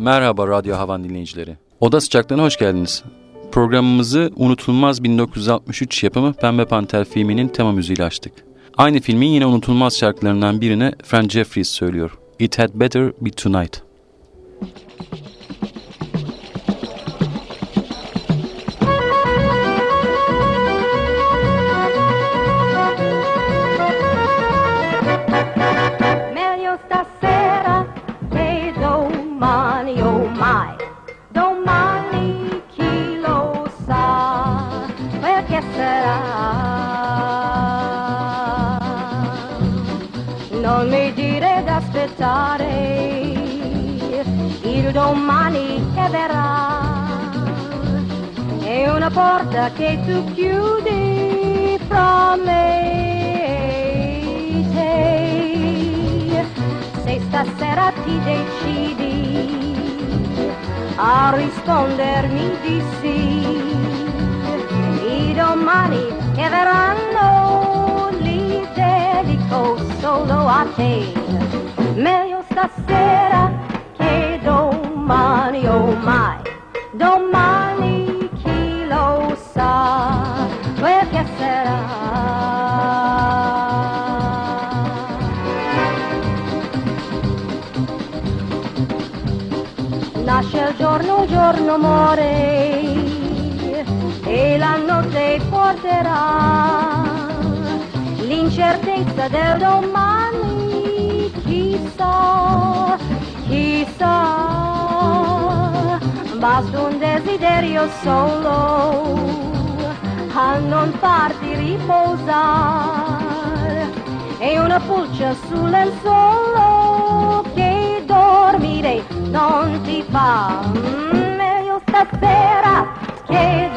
Merhaba Radyo Havan dinleyicileri. Oda sıcaklığına hoş geldiniz. Programımızı unutulmaz 1963 yapımı Pembe Panter filminin tema müziğiyle açtık. Aynı filmin yine unutulmaz şarkılarından birine Frank Jeffries söylüyor. It Had Better Be Tonight. Domani che verrà. È una porta che tu chiudi fra me e te. Se stasera ti decidi a rispondermi di sì i domani che verranno li dedico solo a te. Meglio stasera domani oh mai domani chi lo sa quel che sarà nasce il giorno, il giorno muore e la notte porterà l'incertezza del domani, basta un desiderio solo a non farti riposare. E una pulce sul lenzuolo che dormire non ti fa meglio stasera che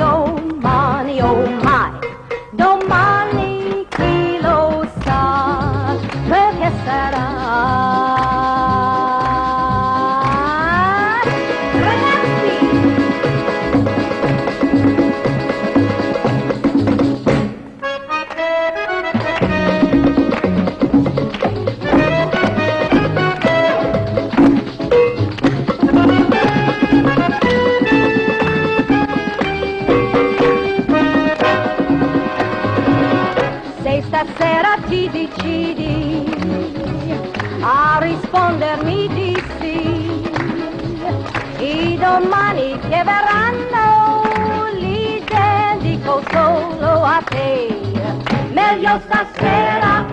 Meglio stasera che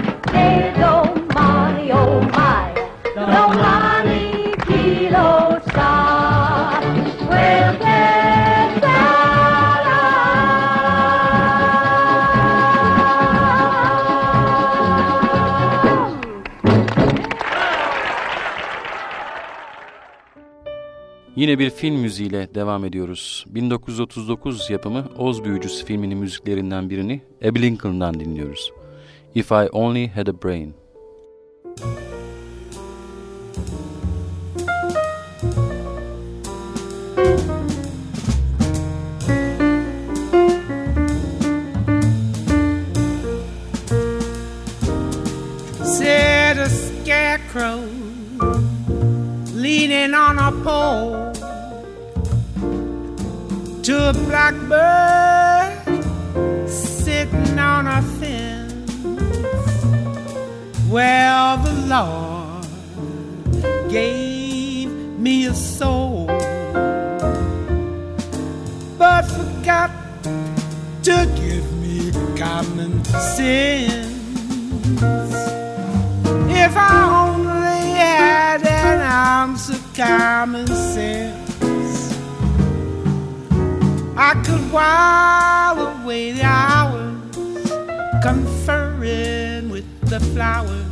Yine bir film müziğiyle devam ediyoruz. 1939 yapımı Oz Büyücüsü filminin müziklerinden birini Abe Lincoln'dan dinliyoruz. If I Only Had a Brain. said while away the hours, conferring with the flowers,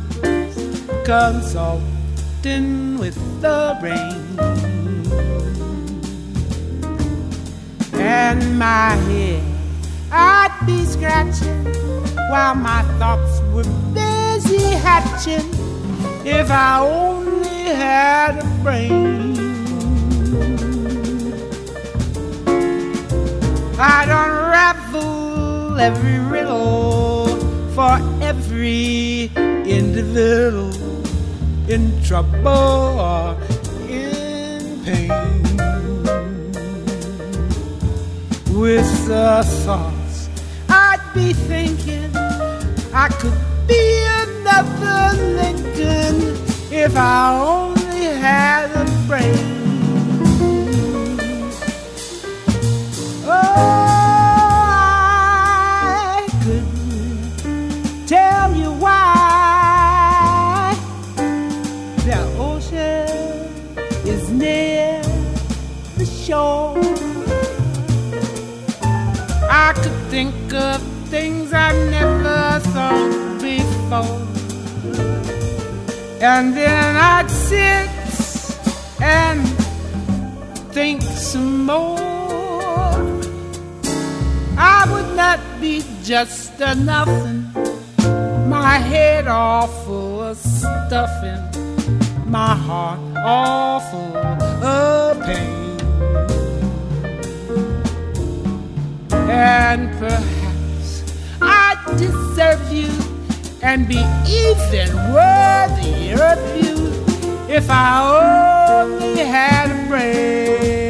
consulting with the rain. And my head, I'd be scratching while my thoughts were busy hatching. If I only had a brain, I'd unravel every riddle for every individual in trouble or in pain. With the thoughts I'd be thinking I could be another Lincoln if I only had a you and be even worthier of you if I only had a brain.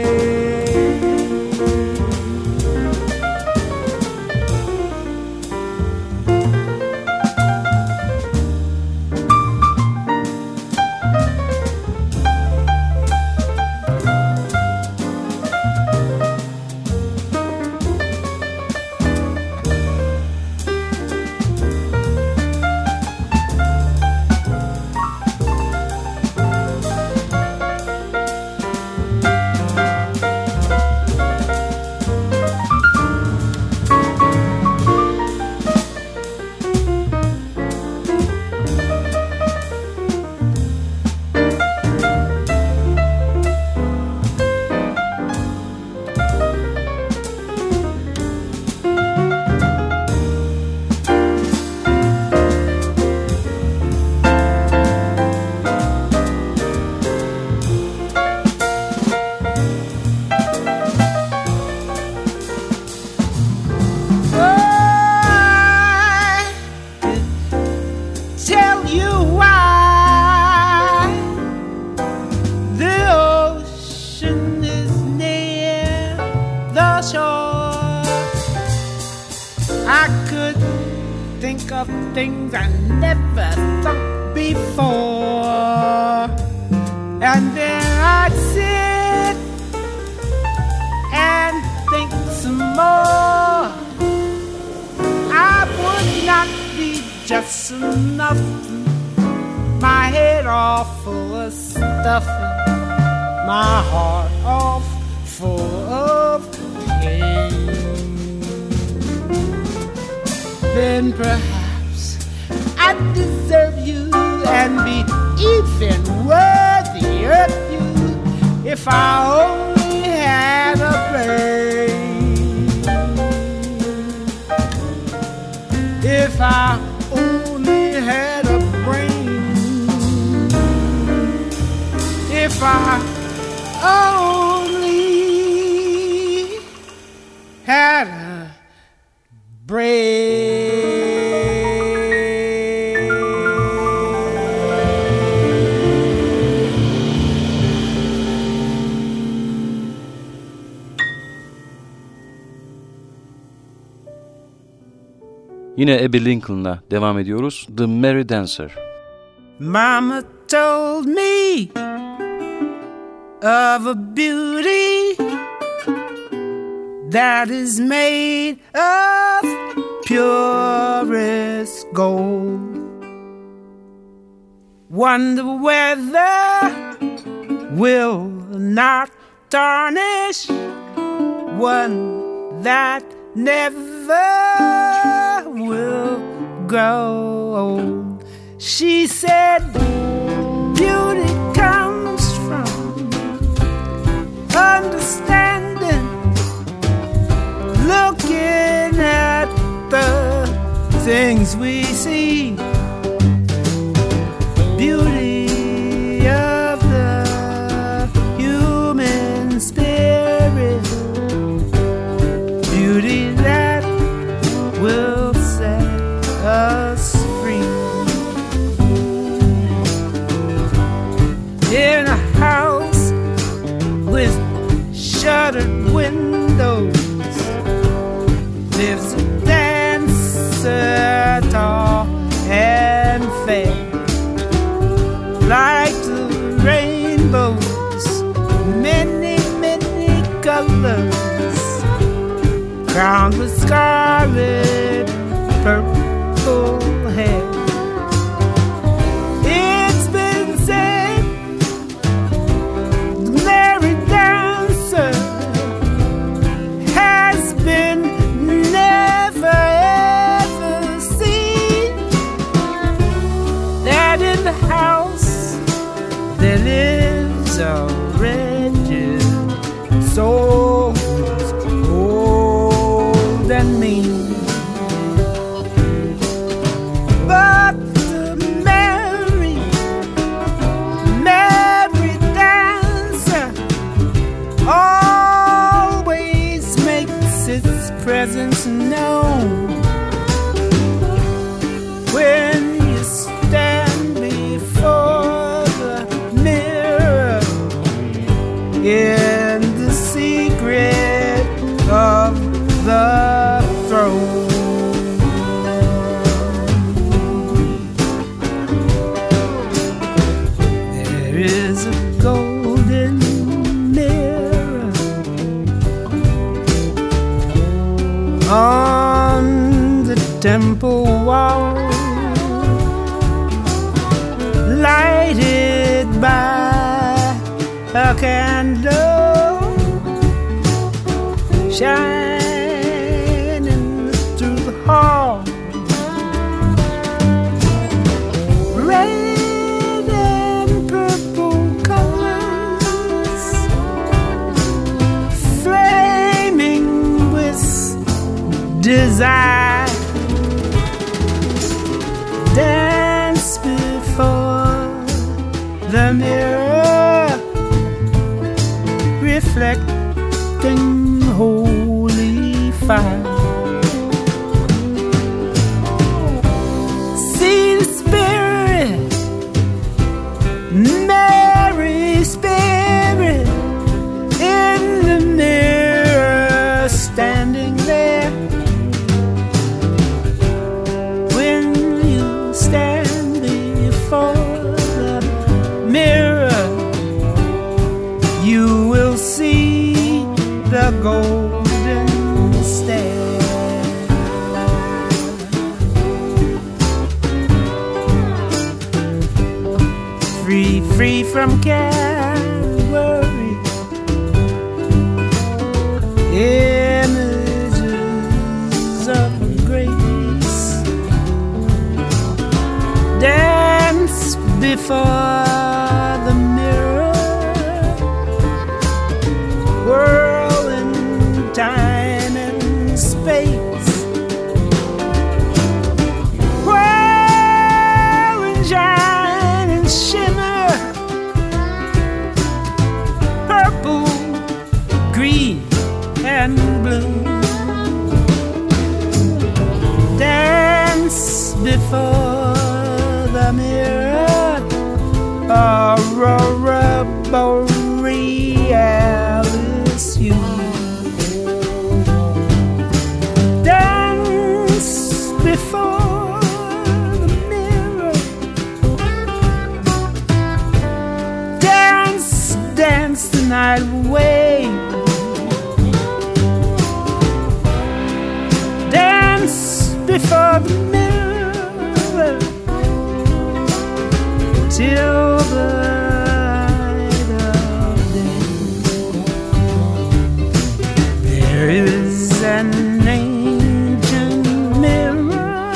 Just enough. My head all full of stuffing, my heart all full of pain. Then perhaps I deserve you and be even worthier of you if I only had a brain. If I had a brain. If I only had a brain. Yine Abbey Lincoln'la devam ediyoruz. The Merry Dancer. Mama told me of a beauty that is made of purest gold. Wonder whether will not tarnish one that never will grow old. She said, Beauty comes from understanding, looking at the things we see. so is a golden mirror on the temple wall, lighted by a candle. Shine for before the mirror till the light of day. There is an ancient mirror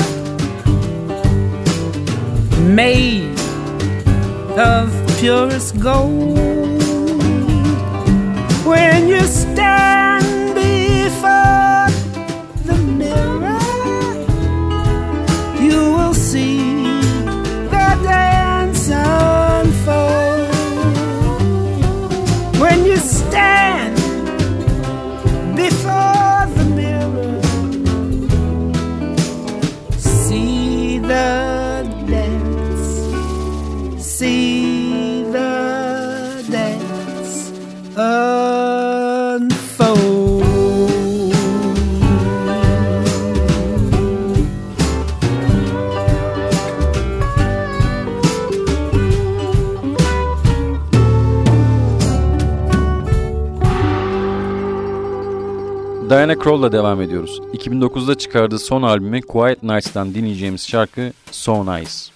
made of purest gold. unfold. Diana Krall'la devam ediyoruz. 2009'da çıkardığı son albümü Quiet Nights'tan dinleyeceğimiz şarkı So Nice.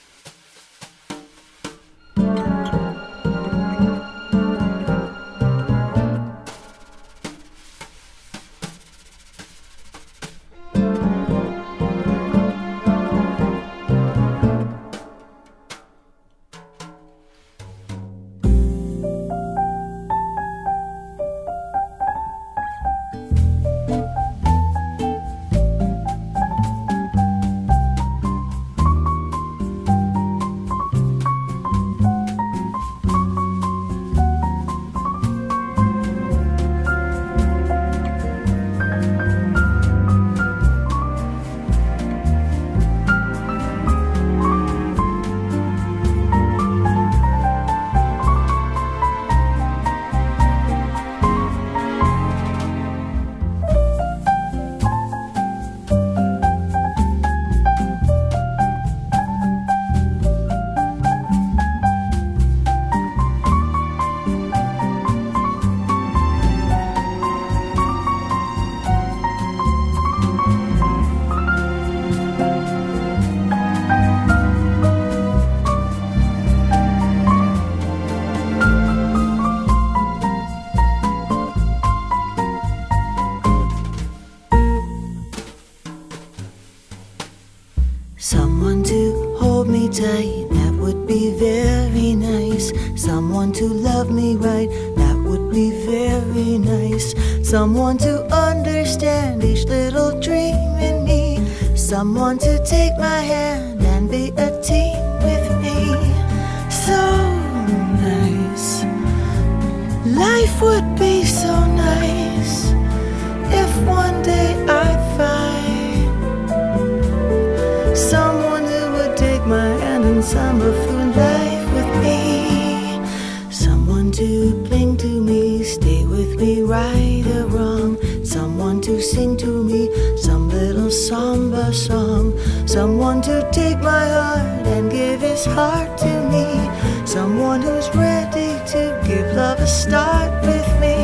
tight, that would be very nice. Someone to love me right, that would be very nice. Someone to understand each little dream in me. Someone to take my hand and be a team with me. So nice. Life would be so nice if one day I. summer through life with me. Someone to cling to me, stay with me, right or wrong. Someone to sing to me some little samba song. Someone to take my heart and give his heart to me. Someone who's ready to give love a start with me.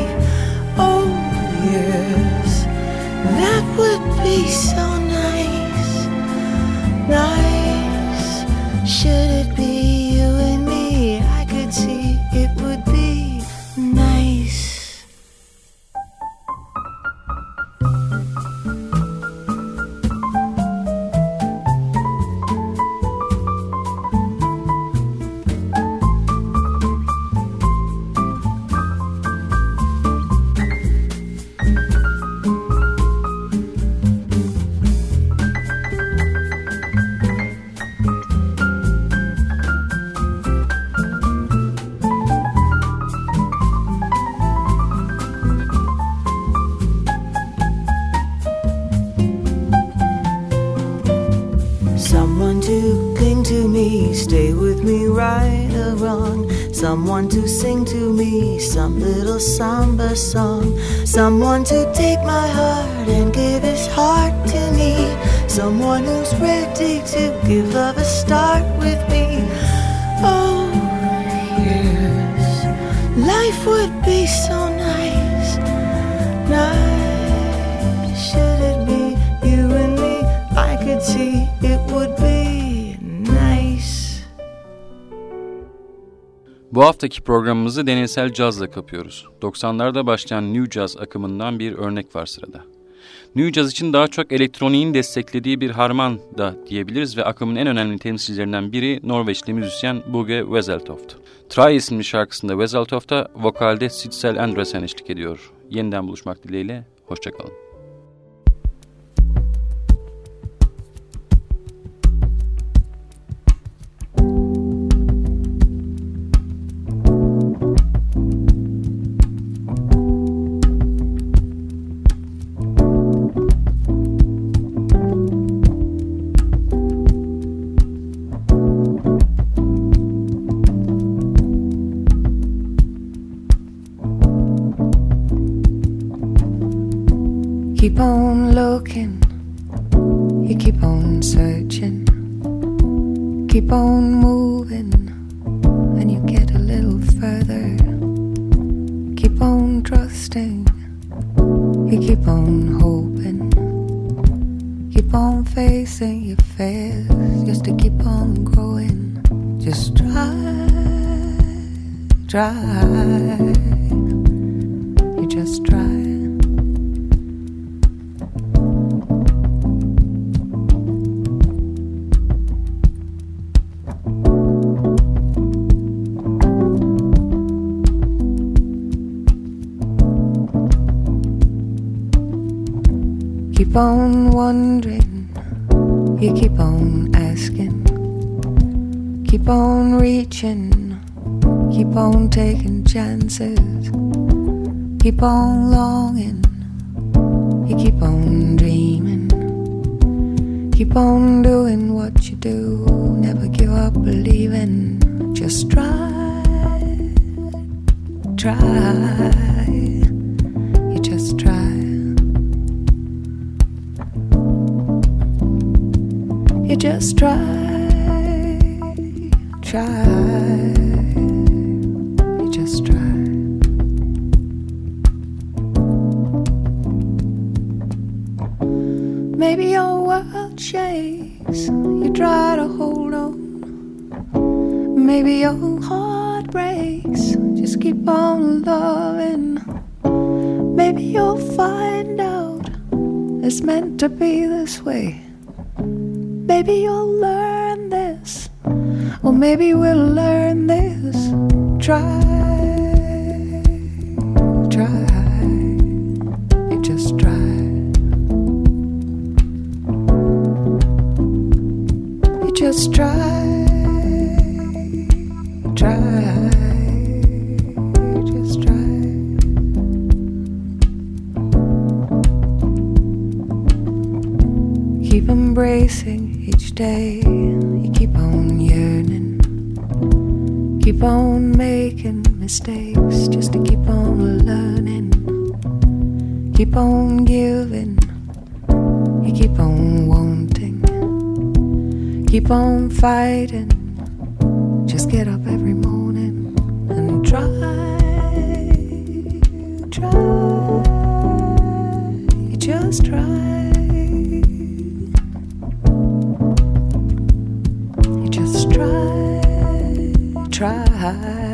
Oh, yes, that would be so stay with me right or wrong. Someone to sing to me some little samba song. Someone to take my heart and give his heart to me. Someone who's ready to give love a start with me. Oh, yes, life would be so nice. Nice, should it be you and me? I could see it would be Bu haftaki programımızı deneysel cazla kapıyoruz. 90'larda başlayan New Jazz akımından bir örnek var sırada. New Jazz için daha çok elektroniğin desteklediği bir harman da diyebiliriz ve akımın en önemli temsilcilerinden biri Norveçli müzisyen Buge Wezeltoft. Try isimli şarkısında Wezeltoft'a vokalde Sitzel Andresen eşlik ediyor. Yeniden buluşmak dileğiyle, hoşçakalın. Keep on facing your fears just to keep on growing. Just try, try, you just try. Keep on wondering, you keep on asking, keep on reaching, keep on taking chances, keep on longing, you keep on dreaming, keep on doing what you do, never give up believing, just try, try, you just try. Just try, try. You just try. Maybe your world shakes. You try to hold on. Maybe your heart breaks. Just keep on loving. Maybe you'll find out it's meant to be this way. Maybe you'll learn this, or maybe we'll learn this. Try, try, you just try. You just try. Day. You keep on yearning, keep on making mistakes just to keep on learning, keep on giving. You keep on wanting, keep on fighting. Just get up every morning and try. Try, just try. Try.